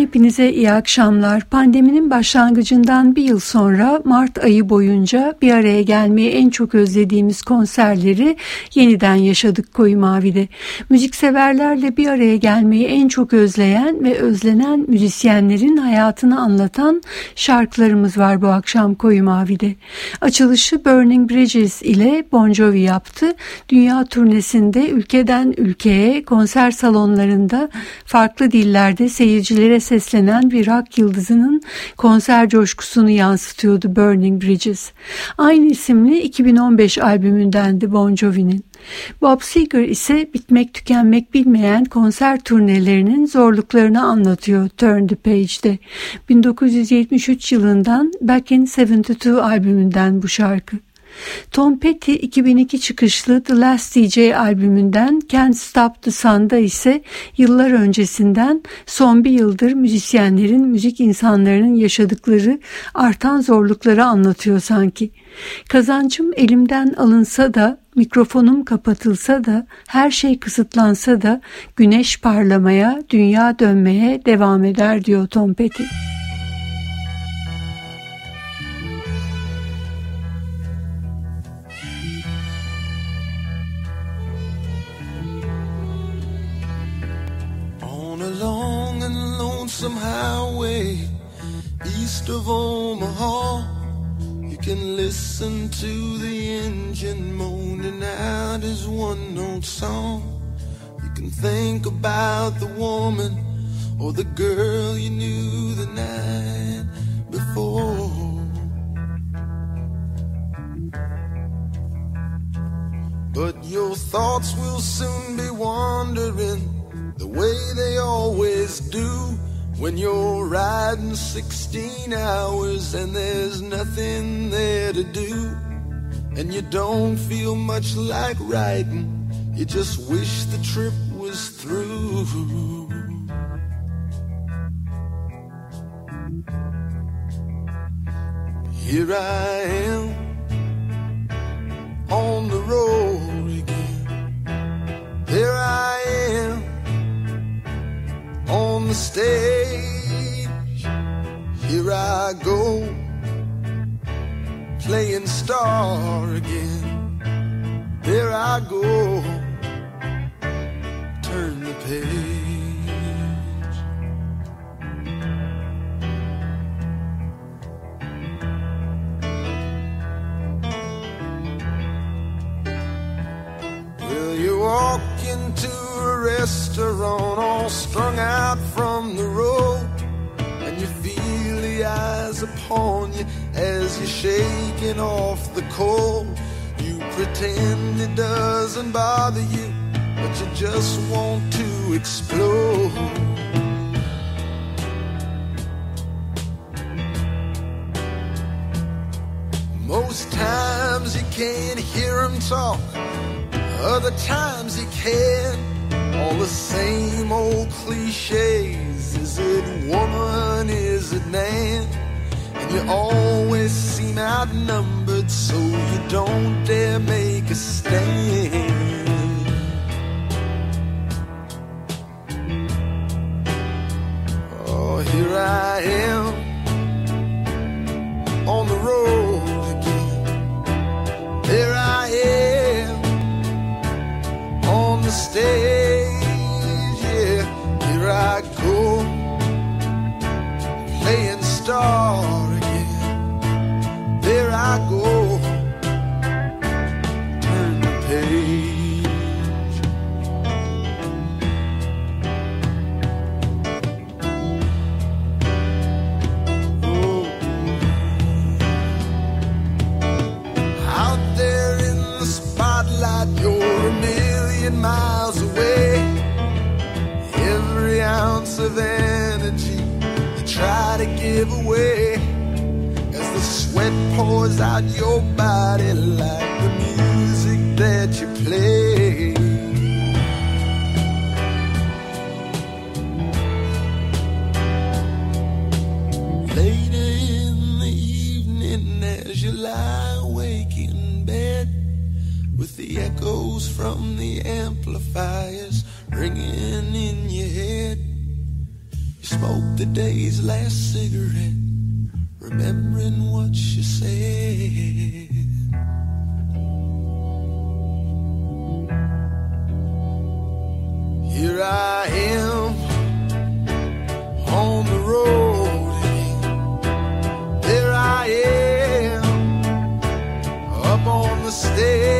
hepinize iyi akşamlar. Pandeminin başlangıcından bir yıl sonra Mart ayı boyunca bir araya gelmeyi en çok özlediğimiz konserleri yeniden yaşadık Koyu Mavi'de. Müzikseverlerle bir araya gelmeyi en çok özleyen ve özlenen müzisyenlerin hayatını anlatan şarkılarımız var bu akşam Koyu Mavi'de. Açılışı Burning Bridges ile Bon Jovi yaptı. Dünya turnesinde ülkeden ülkeye konser salonlarında farklı dillerde seyirciler dinleyicilere seslenen bir rock yıldızının konser coşkusunu yansıtıyordu Burning Bridges. Aynı isimli 2015 albümündendi Bon Jovi'nin. Bob Seger ise bitmek tükenmek bilmeyen konser turnelerinin zorluklarını anlatıyor Turn the Page'de. 1973 yılından Back in 72 albümünden bu şarkı. Tom Petty 2002 çıkışlı The Last DJ albümünden Can't Stop the Sun'da ise yıllar öncesinden son bir yıldır müzisyenlerin, müzik insanlarının yaşadıkları artan zorlukları anlatıyor sanki. Kazancım elimden alınsa da mikrofonum kapatılsa da her şey kısıtlansa da güneş parlamaya, dünya dönmeye devam eder diyor Tom Petty. Highway east of Omaha. You can listen to the engine moaning out his one note song. You can think about the woman or the girl you knew the night before. But your thoughts will soon be wandering the way they always do when you're riding 16 hours and there's nothing there to do. And you don't feel much like riding, you just wish the trip was through. Here I am on the road again. There I am on the stage. Here I go playing star again. There I go, turn the page. Restaurant all strung out from the road and you feel the eyes upon you as you're shaking off the cold. You pretend it doesn't bother you but you just want to explode. Most times you can't hear them talk other times he can. All the same old cliches. Is it woman? Is it man? And you always seem outnumbered, so you don't dare make a stand. stay.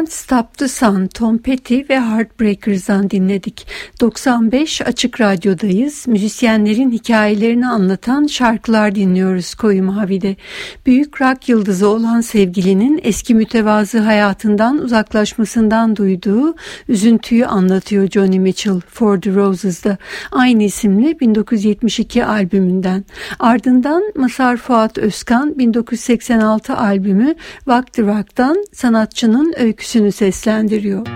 and Stop the Sun, Tom Petty ve Heartbreakers'dan dinledik. 95 Açık Radyo'dayız. Müzisyenlerin hikayelerini anlatan şarkılar dinliyoruz Koyu Mavi'de. Büyük rock yıldızı olan sevgilinin eski mütevazı hayatından uzaklaşmasından duyduğu üzüntüyü anlatıyor Johnny Mitchell For the Roses'da. Aynı isimli 1972 albümünden. Ardından Masar Fuat Özkan 1986 albümü Vakti Rock'tan sanatçının öyküsünü seslendiriyor.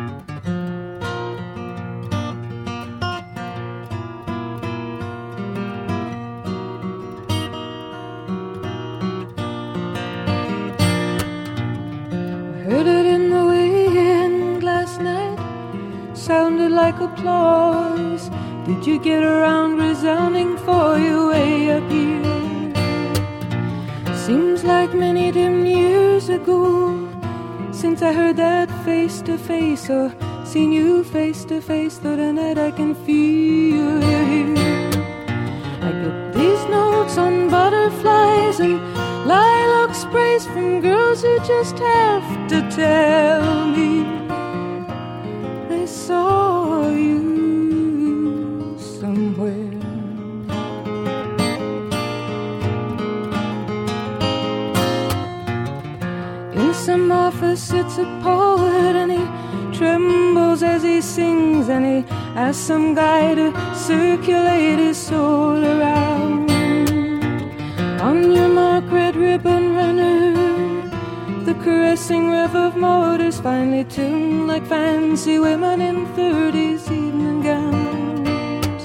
sounded like applause. Did you get around resounding for you way up here? Seems like many dim years ago since I heard that face to face or seen you face to face. Though tonight I can feel you here. I get these notes on butterflies and lilac sprays from girls who just have to tell me they saw office sits a poet and he trembles as he sings and he asks some guy to circulate his soul around. On your mark, red ribbon runner, the caressing rev of motors finely tuned like fancy women in 30s evening gowns.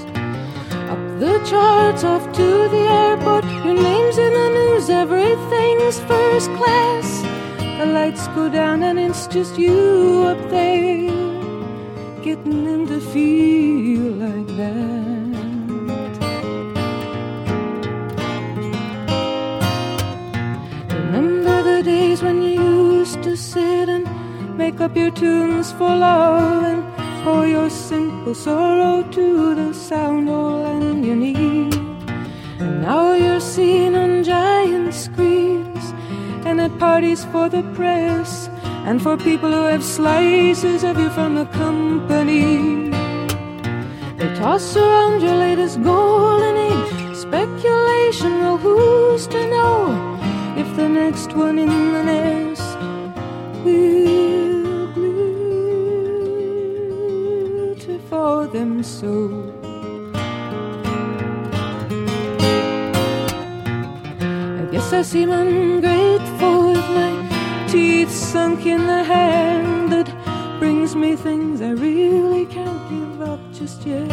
Up the charts, off to the airport, your name's in the news, everything's first class. The lights go down and it's just you up there, getting them to feel like that. Remember the days when you used to sit and make up your tunes for love and pour your simple sorrow to the sound all and you need. And now you're seen on giant screens at parties for the press and for people who have slices of you from the company. They toss around your latest golden age speculation. Well, who's to know if the next one in the nest will glitter for them so? I guess I seem ungrateful teeth sunk in the hand that brings me things I really can't give up just yet.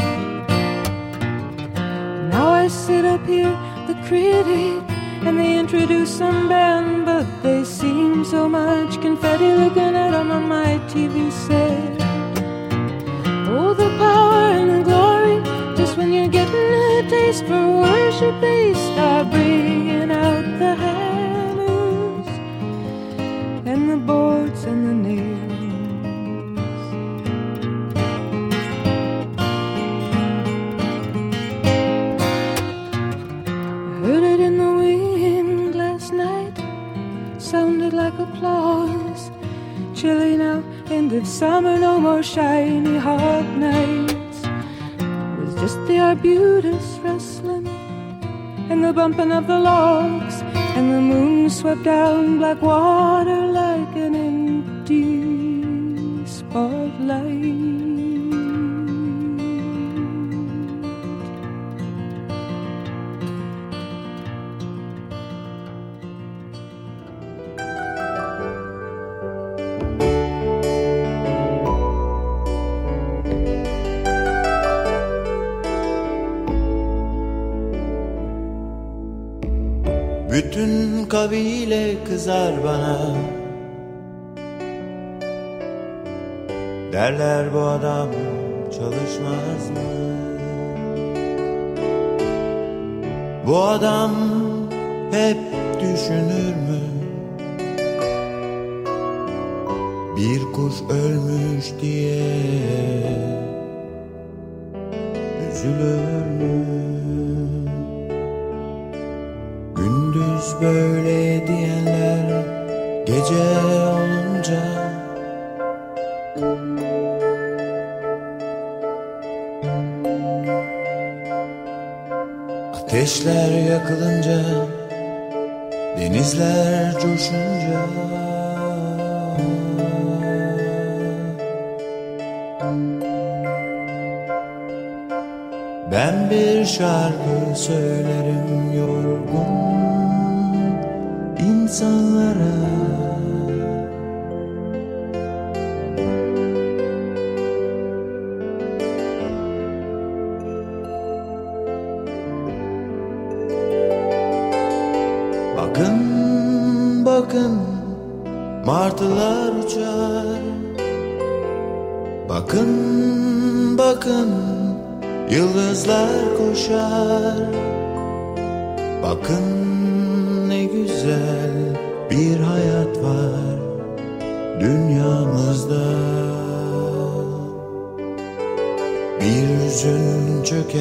Now I sit up here, the critic, and they introduce some band, but they seem so much confetti looking at 'em on my TV set. Oh, the power and the glory, just when you're getting a taste for worship, they start bringing out the hammers boards and the nails. I heard it in the wind last night, sounded like applause. Chilly now, end of summer, no more shiny hot nights. It was just the arbutus rustling and the bumping of the logs, and the moon swept down black water like an empty spotlight. Bütün kabile kızar bana Derler bu adam çalışmaz mı? Bu adam hep düşünür mü? Bir kuş ölmüş diye Üzülür mü? Gündüz böyle diyenler gece Ateşler yakılınca denizler coşunca. Ben bir şarkı söylerim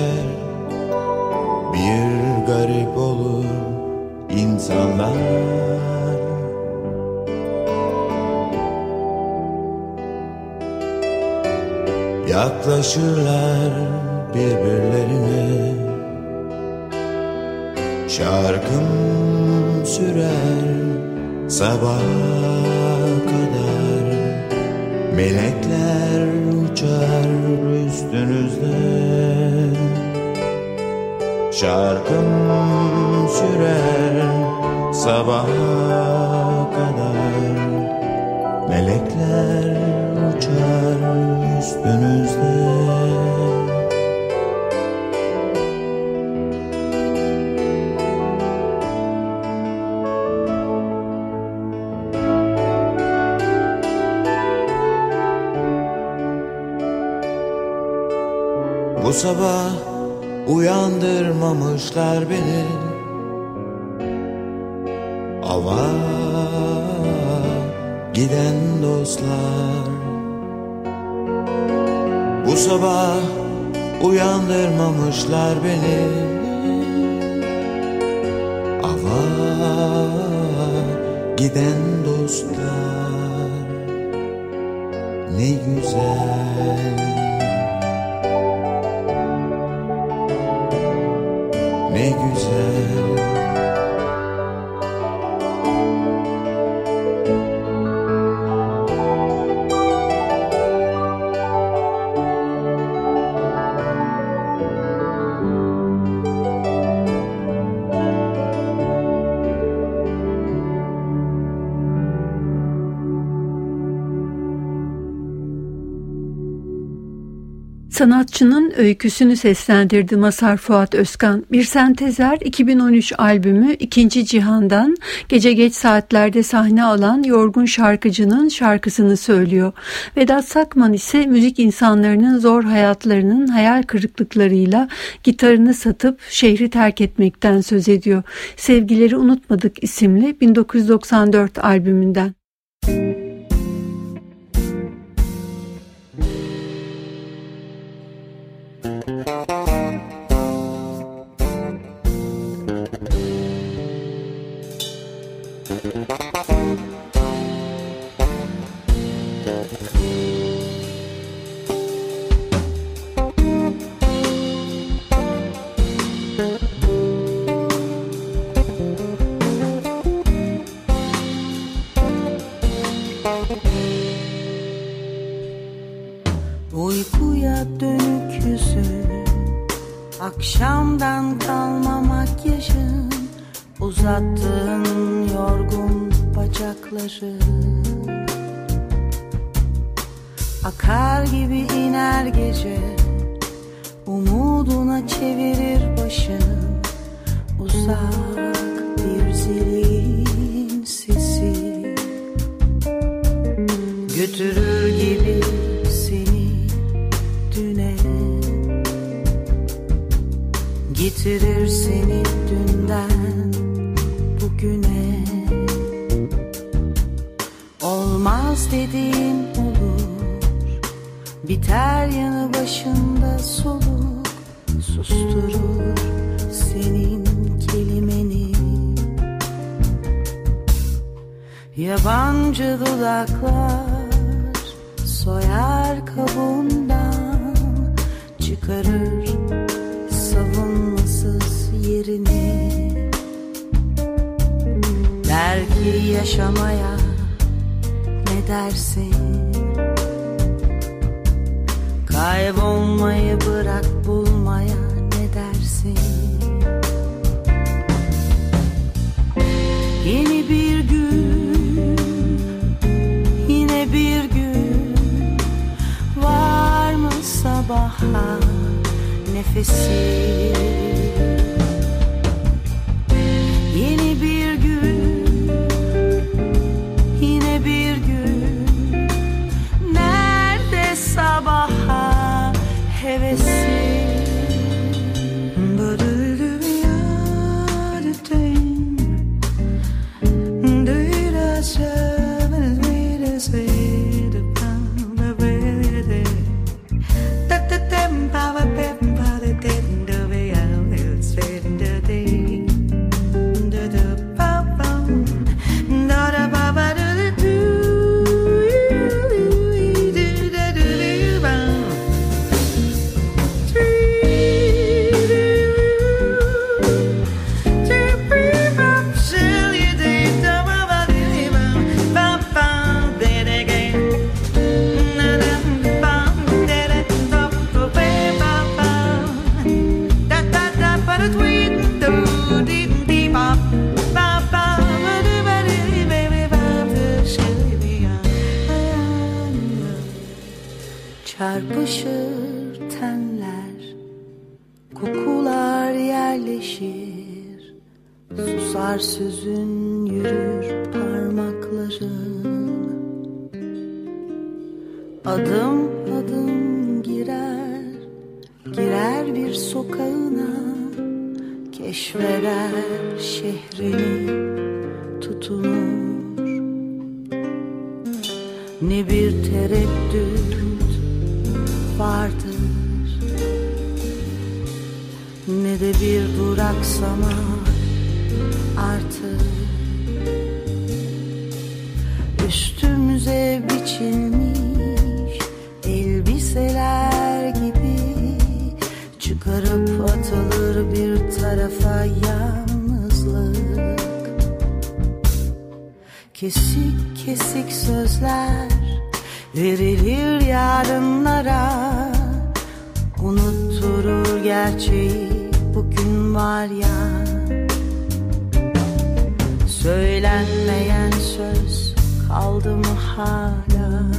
çöker bir garip olur insanlar. Yaklaşırlar birbirlerine. Şarkım sürer sabaha kadar. Melekler uçar üstünüzde Şarkım sürer sabaha kadar. Melekler uçar üstünüzde. Bu sabah uyandırmamışlar beni. Ava giden dostlar. Bu sabah uyandırmamışlar beni. Ava giden dostlar. Ne güzel Sanatçının öyküsünü seslendirdi Masar Fuat Özkan. Bir sentezer 2013 albümü İkinci Cihan'dan gece geç saatlerde sahne alan yorgun şarkıcının şarkısını söylüyor. Vedat Sakman ise müzik insanlarının zor hayatlarının hayal kırıklıklarıyla gitarını satıp şehri terk etmekten söz ediyor. Sevgileri Unutmadık isimli 1994 albümünden. Getirir seni dünden bugüne. Olmaz dediğin olur Biter yanı başında soluk Susturur senin kelimeni. Yabancı dudaklar soyar kabuğundan Çıkarır yerini Der ki yaşamaya ne dersin? Kaybolmayı bırak bulmaya ne dersin? Yeni bir gün Yine bir gün. Var mı sabaha nefesi nada.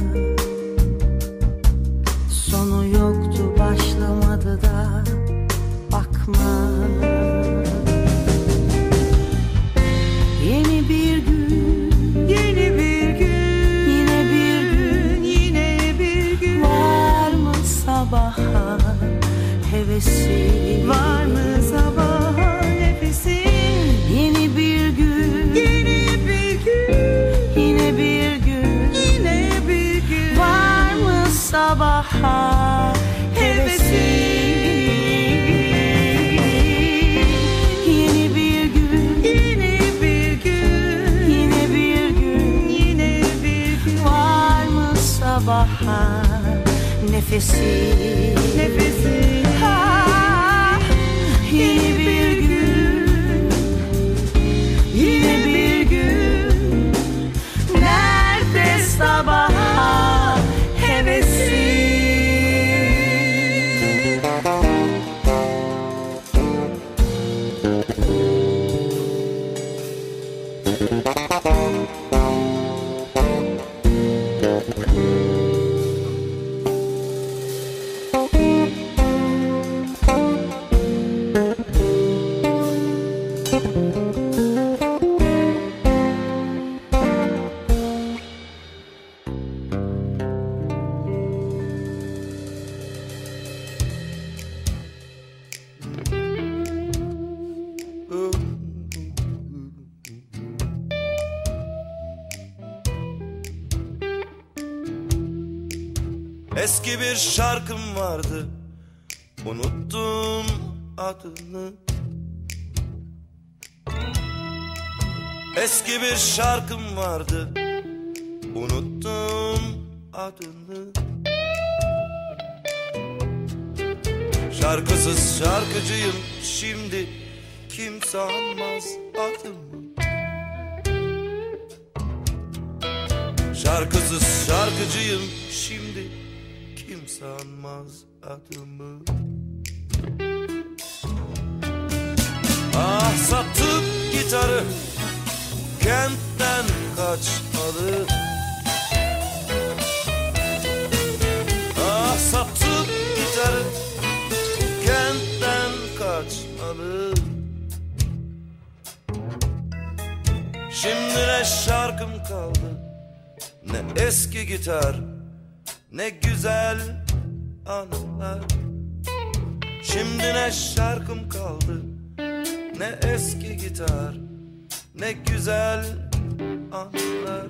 Sabaha hevesi bir gün Yeni bir gün Yine bir gün Yine bir gün. Var mı sabaha nefesi? Nefesin Ah, Yeni bir gün Eski bir şarkım vardı. Unuttum adını. Eski bir şarkım vardı. Unuttum adını. Şarkısız şarkıcıyım şimdi. Kimse anmaz adımı? Şarkısız şarkıcıyım şimdi Kimse anmaz adımı. Ah sattım gitarı Kentten kaçmalı Ah sattım gitarı Kentten kaçmalı Şimdi ne şarkım kaldı Ne eski gitar Ne güzel anılar. Şimdi ne şarkım kaldı Ne eski gitar Ne güzel anılar.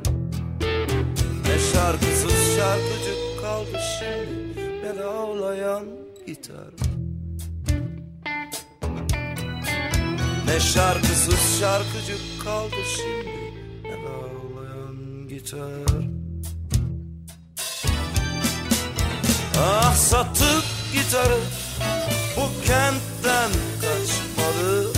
Ne şarkısız şarkıcı kaldı şimdi Ne de ağlayan gitar. Ne şarkısız şarkıcı kaldı şimdi Ne de ağlayan gitar Ah sattık gitarı Bu kentten kaçmalı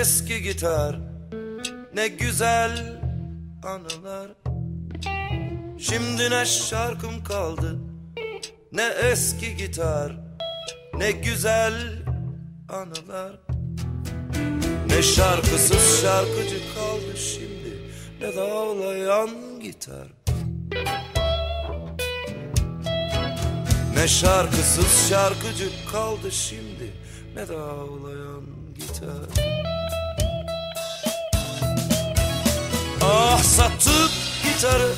eski gitar. Ne güzel anılar. Şimdi ne şarkım kaldı Ne eski gitar. Ne güzel anılar. Ne şarkısız şarkıcı kaldı şimdi Ne de ağlayan gitar. Ne şarkısız şarkıcı kaldı şimdi Ne de ağlayan gitar Ah satıp gitarı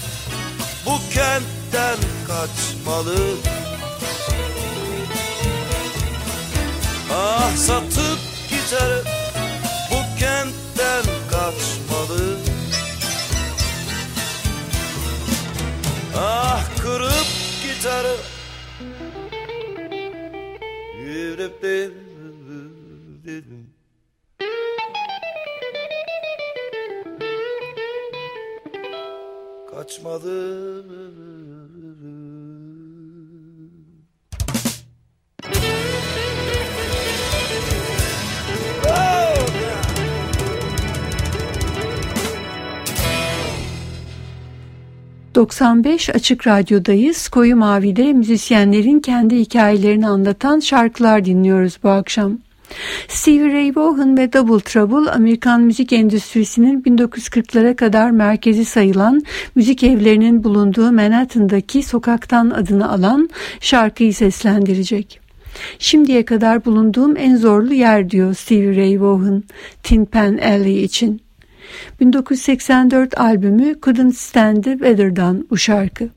Bu kentten kaçmalı. Ah satıp gitarı Bu kentten kaçmalı. Ah kırıp gitarı Kaçmadı ...95 Açık Radyo'dayız. Koyu Mavi'de müzisyenlerin kendi hikayelerini anlatan şarkılar dinliyoruz bu akşam. Stevie Ray Vaughan ve Double Trouble Amerikan müzik endüstrisinin 1940'lara kadar merkezi sayılan müzik evlerinin bulunduğu Manhattan'daki sokaktan adını alan şarkıyı seslendirecek. Şimdiye kadar bulunduğum en zorlu yer diyor Stevie Ray Vaughan Tin Pan Alley için. 1984 albümü Couldn't Stand the Weather'dan bu şarkı.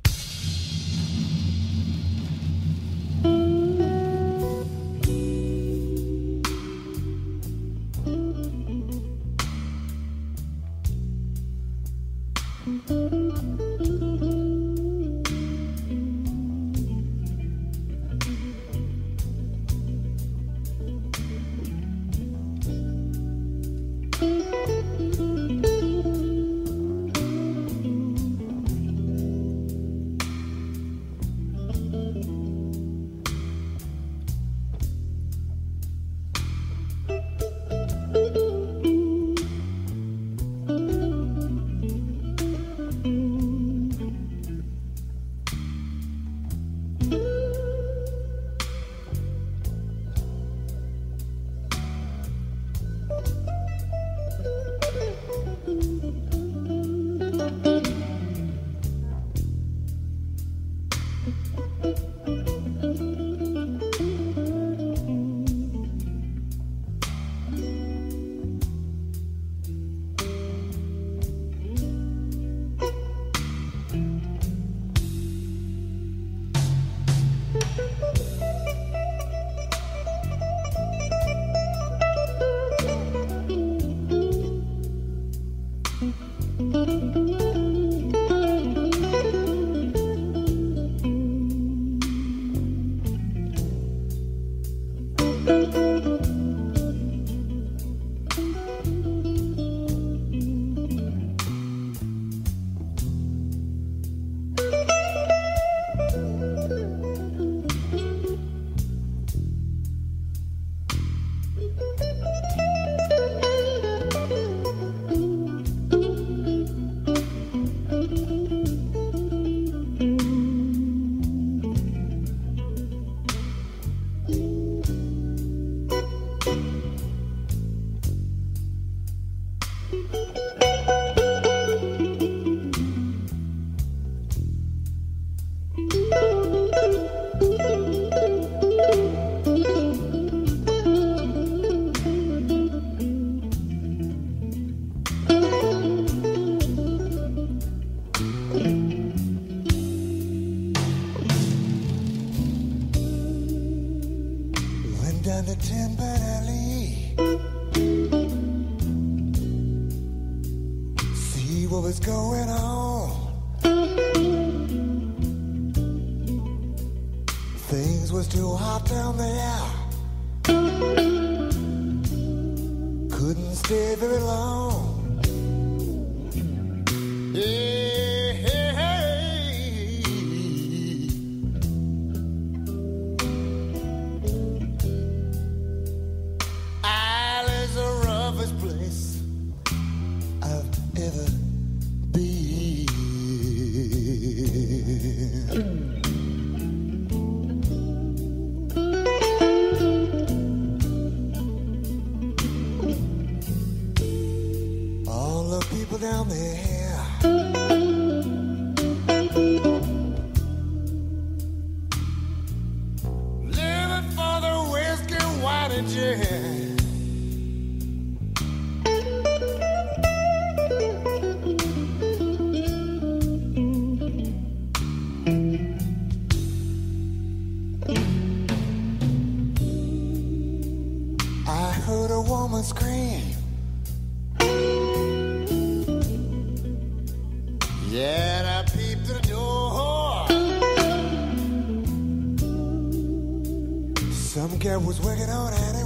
Some guy was working on it.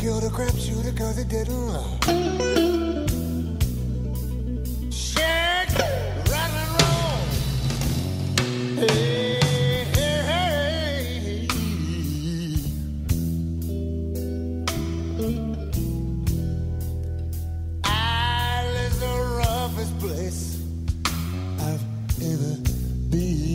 killed a crapshooter cause he didn't love. Shake, rock and roll. Hey, hey, hey. I live the roughest place I've ever been.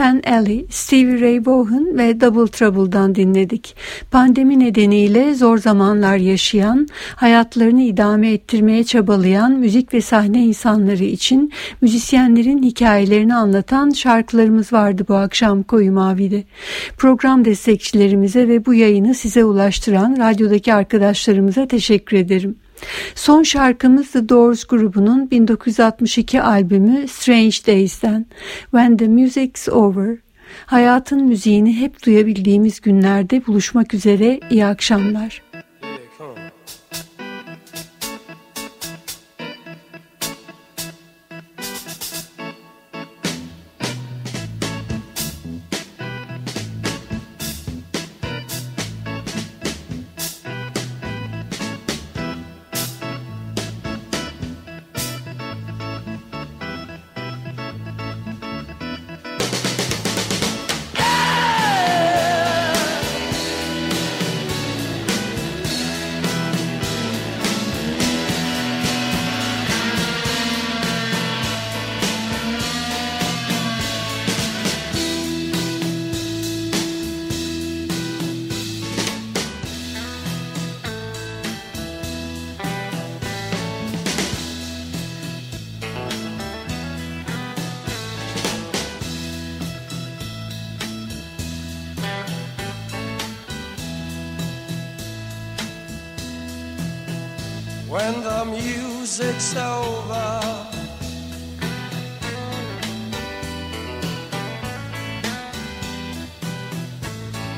Pan Alley, Stevie Ray Vaughan ve Double Trouble'dan dinledik. Pandemi nedeniyle zor zamanlar yaşayan, hayatlarını idame ettirmeye çabalayan müzik ve sahne insanları için müzisyenlerin hikayelerini anlatan şarkılarımız vardı bu akşam Koyu Mavi'de. Program destekçilerimize ve bu yayını size ulaştıran radyodaki arkadaşlarımıza teşekkür ederim. Son şarkımız The Doors grubunun 1962 albümü Strange Days'ten When the Music's Over. Hayatın müziğini hep duyabildiğimiz günlerde buluşmak üzere iyi akşamlar.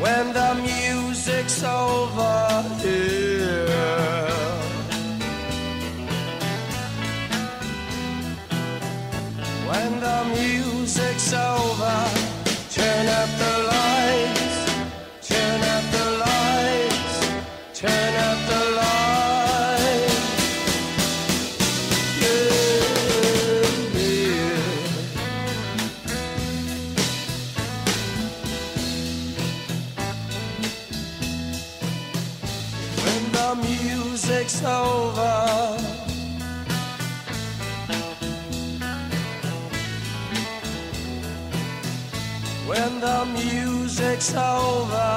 When the music's over it's over.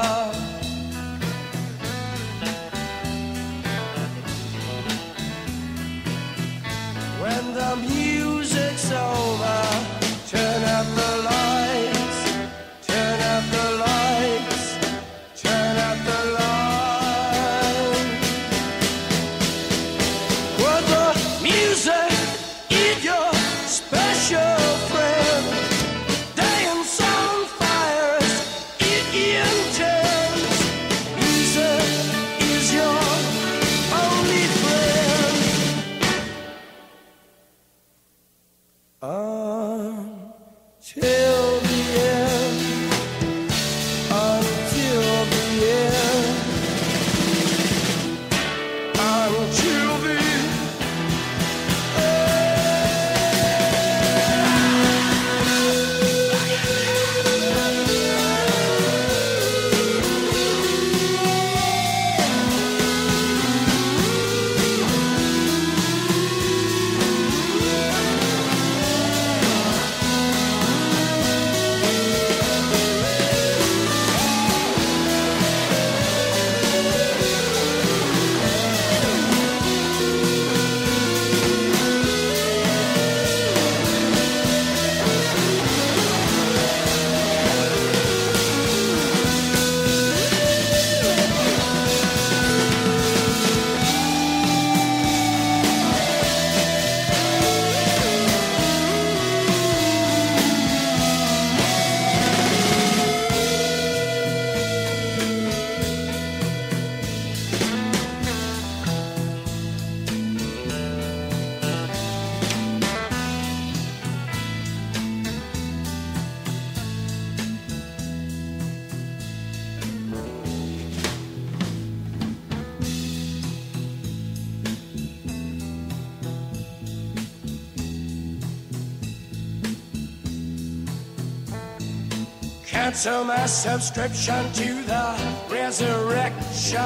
Cancel my subscription to the resurrection.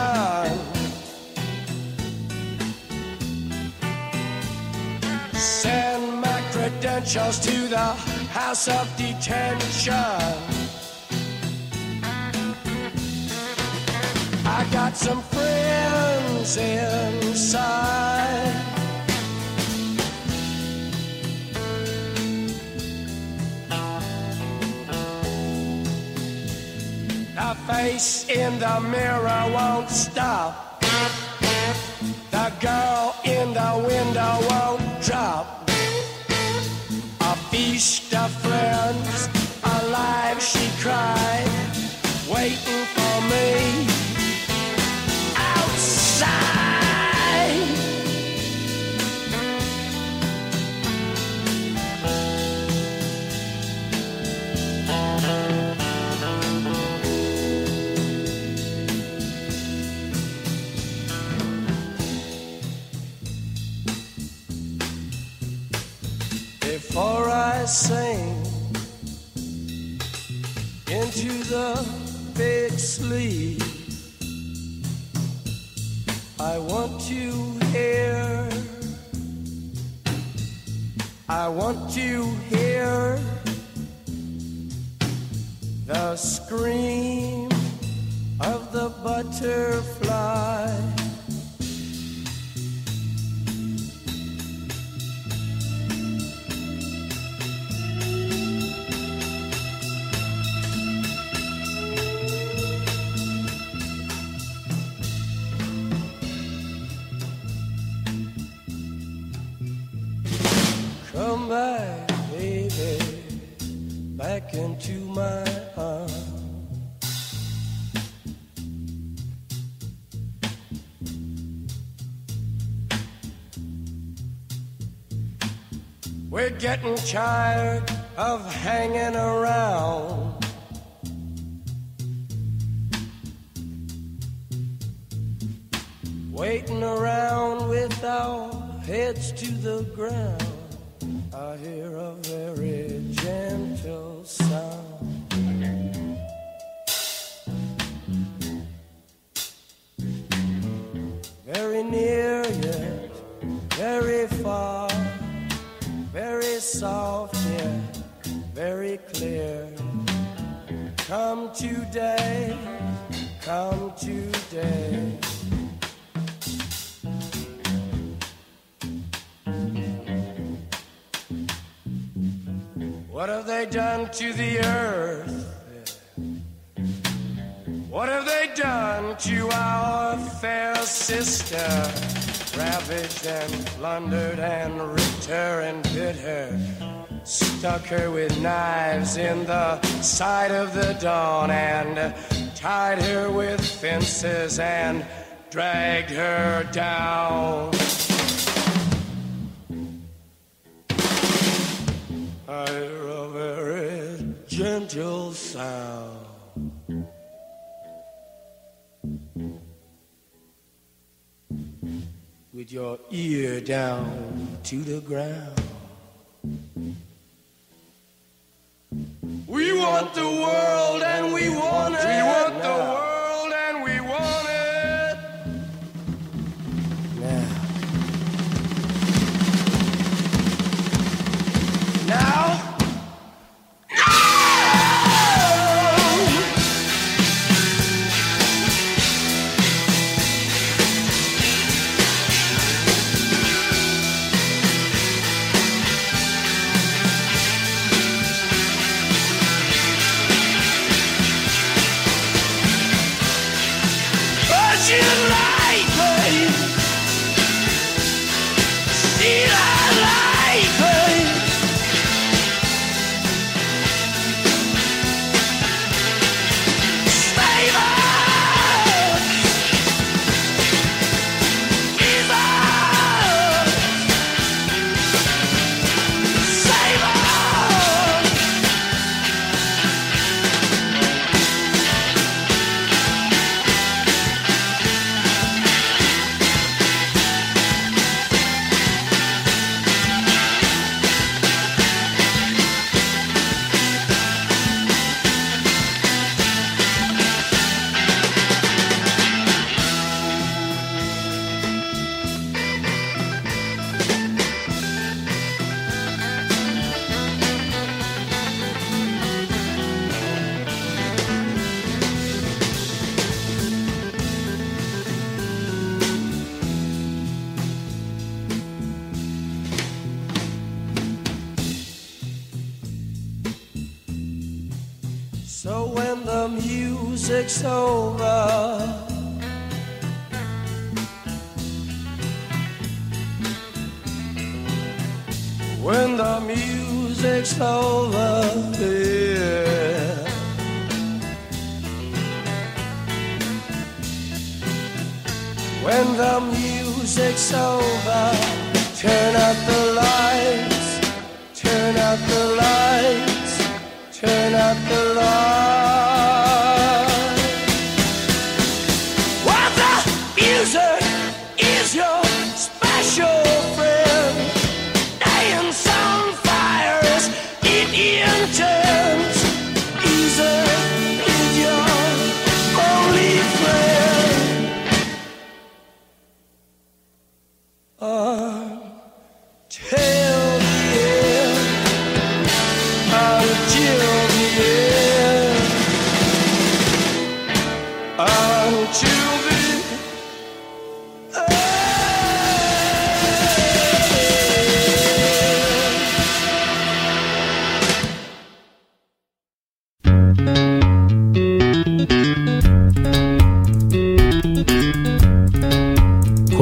Send my credentials to the house of detention. I got some friends inside. Face in the mirror won't stop. Want you here. I want you here. the scream of the butterfly. We're getting tired of hanging around. Waiting around with our heads to the ground. I hear a very gentle sound. Very near soft yet very clear. Come today, come today. What have they done to the earth? What have they done to our fair sister? Ravaged and plundered and ripped her and bit her. Stuck her with knives in the side of the dawn and tied her with fences and dragged her down. I hear a very gentle sound. With your ear down to the ground. We want the world and we want it. We want the world music's over, when the music's over, yeah. When the music's over, turn out the lights, turn out the lights, turn out the lights.